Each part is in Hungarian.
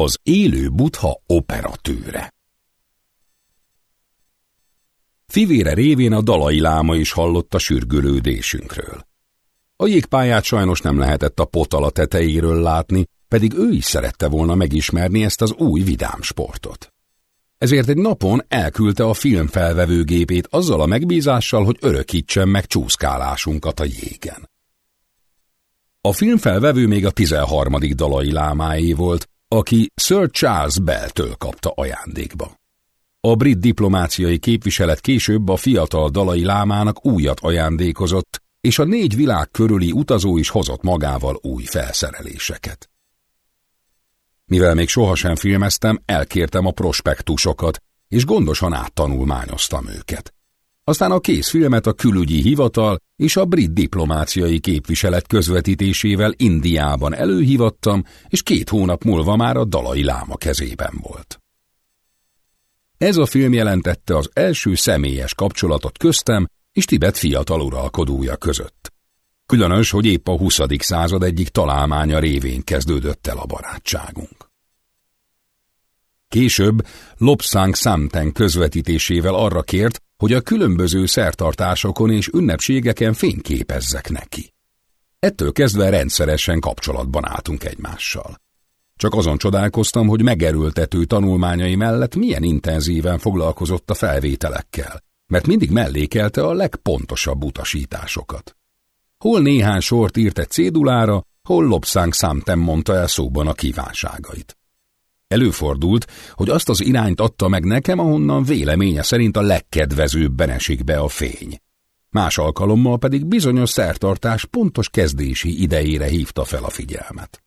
Az élő butha operatőre. Fivére révén a dalai láma is hallott a sürgölődésünkről. A jégpályát sajnos nem lehetett a potala tetejéről látni, pedig ő is szerette volna megismerni ezt az új vidám sportot. Ezért egy napon elküldte a filmfelvevőgépét azzal a megbízással, hogy örökítsen meg csúszkálásunkat a jégen. A filmfelvevő még a 13. dalai lámáé volt, aki Sir Charles Bell-től kapta ajándékba. A brit diplomáciai képviselet később a fiatal dalai lámának újat ajándékozott, és a négy világ körüli utazó is hozott magával új felszereléseket. Mivel még sohasem filmeztem, elkértem a prospektusokat, és gondosan áttanulmányoztam őket. Aztán a készfilmet a külügyi hivatal és a brit diplomáciai képviselet közvetítésével Indiában előhívattam, és két hónap múlva már a dalai láma kezében volt. Ez a film jelentette az első személyes kapcsolatot köztem és Tibet fiatal uralkodója között. Különös, hogy épp a 20. század egyik találmánya révén kezdődött el a barátságunk. Később Lobsang Samten közvetítésével arra kért, hogy a különböző szertartásokon és ünnepségeken fényképezzek neki. Ettől kezdve rendszeresen kapcsolatban álltunk egymással. Csak azon csodálkoztam, hogy megerőltető tanulmányai mellett milyen intenzíven foglalkozott a felvételekkel, mert mindig mellékelte a legpontosabb utasításokat. Hol néhány sort írt egy cédulára, hol lopszánk számtem mondta el szóban a kívánságait. Előfordult, hogy azt az irányt adta meg nekem, ahonnan véleménye szerint a legkedvezőbben esik be a fény. Más alkalommal pedig bizonyos szertartás pontos kezdési idejére hívta fel a figyelmet.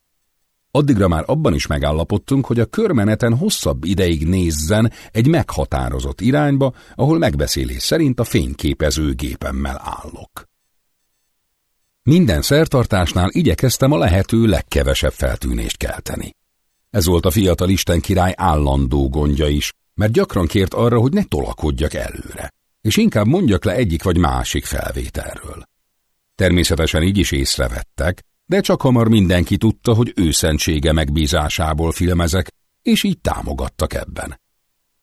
Addigra már abban is megállapodtunk, hogy a körmeneten hosszabb ideig nézzen egy meghatározott irányba, ahol megbeszélés szerint a fényképező gépemmel állok. Minden szertartásnál igyekeztem a lehető legkevesebb feltűnést kelteni. Ez volt a fiatal Isten király állandó gondja is, mert gyakran kért arra, hogy ne tolakodjak előre, és inkább mondjak le egyik vagy másik felvételről. Természetesen így is észrevettek, de csak hamar mindenki tudta, hogy őszentsége megbízásából filmezek, és így támogattak ebben.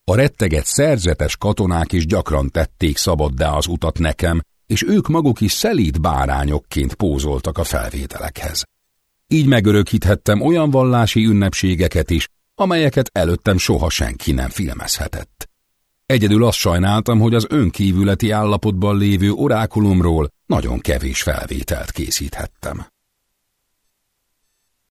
A retteget szerzetes katonák is gyakran tették szabaddá az utat nekem, és ők maguk is szelíd bárányokként pózoltak a felvételekhez. Így megörökíthettem olyan vallási ünnepségeket is, amelyeket előttem soha senki nem filmezhetett. Egyedül azt sajnáltam, hogy az önkívületi állapotban lévő orákulumról nagyon kevés felvételt készíthettem.